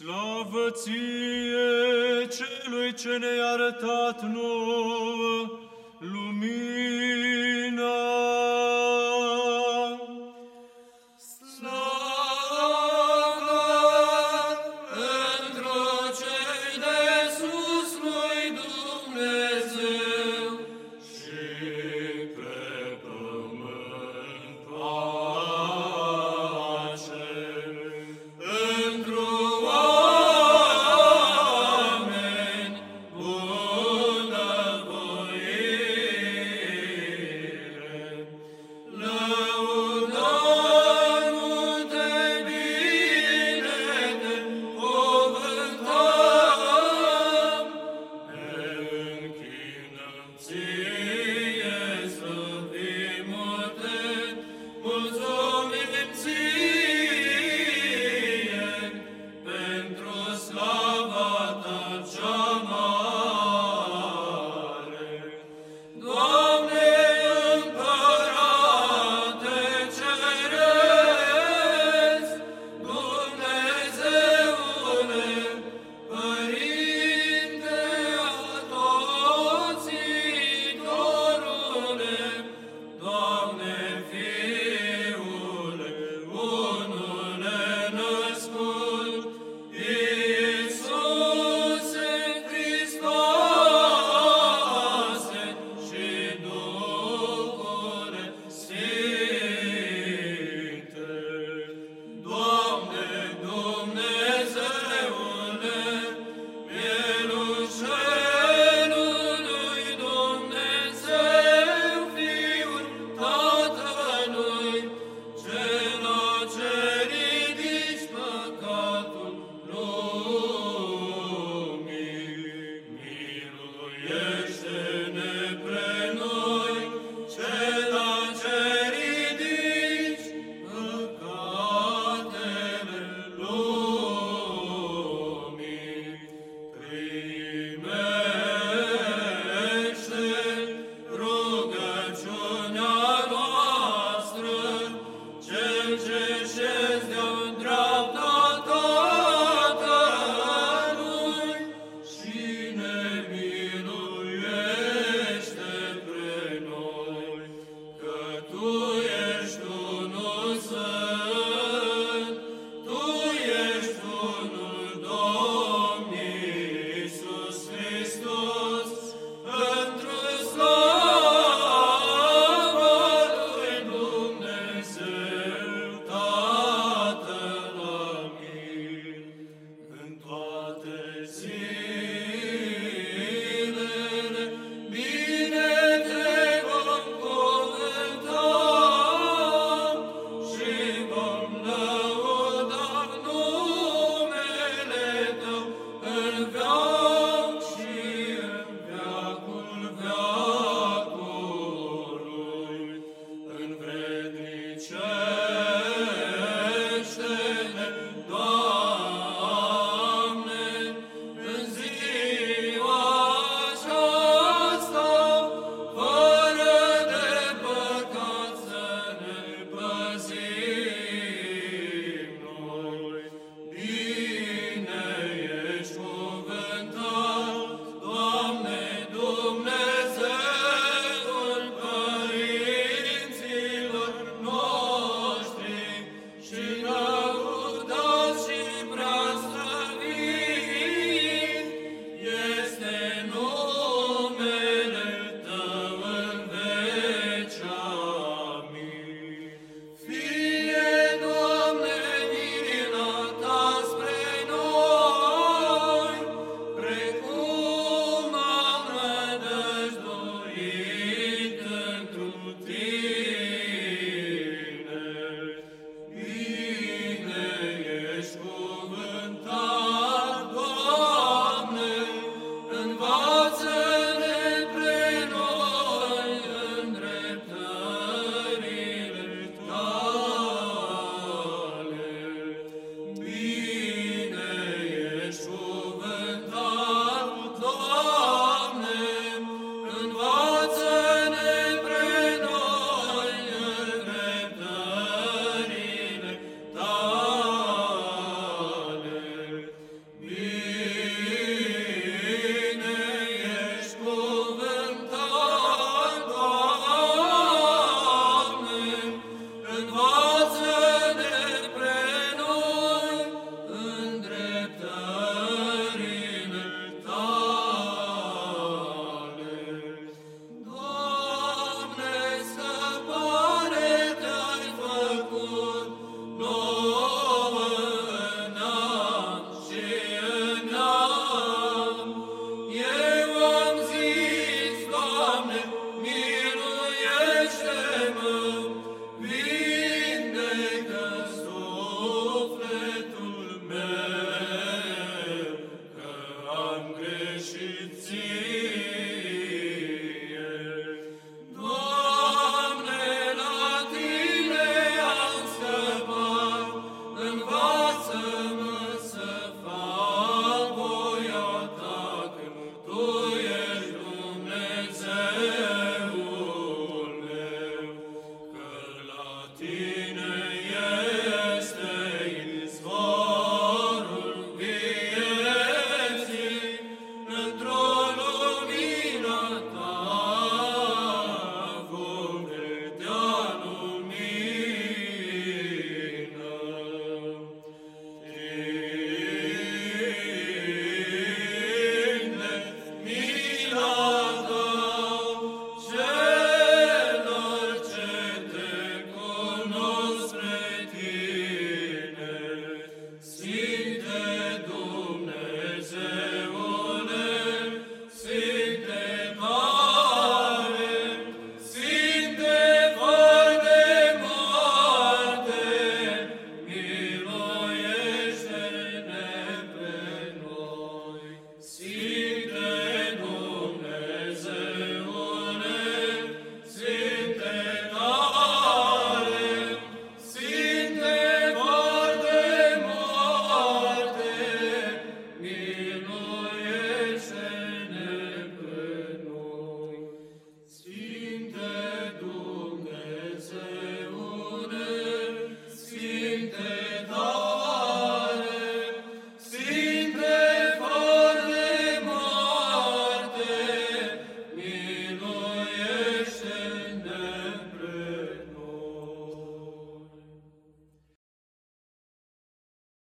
Slavă ție, celui ce ne-a arătat nouă lumină,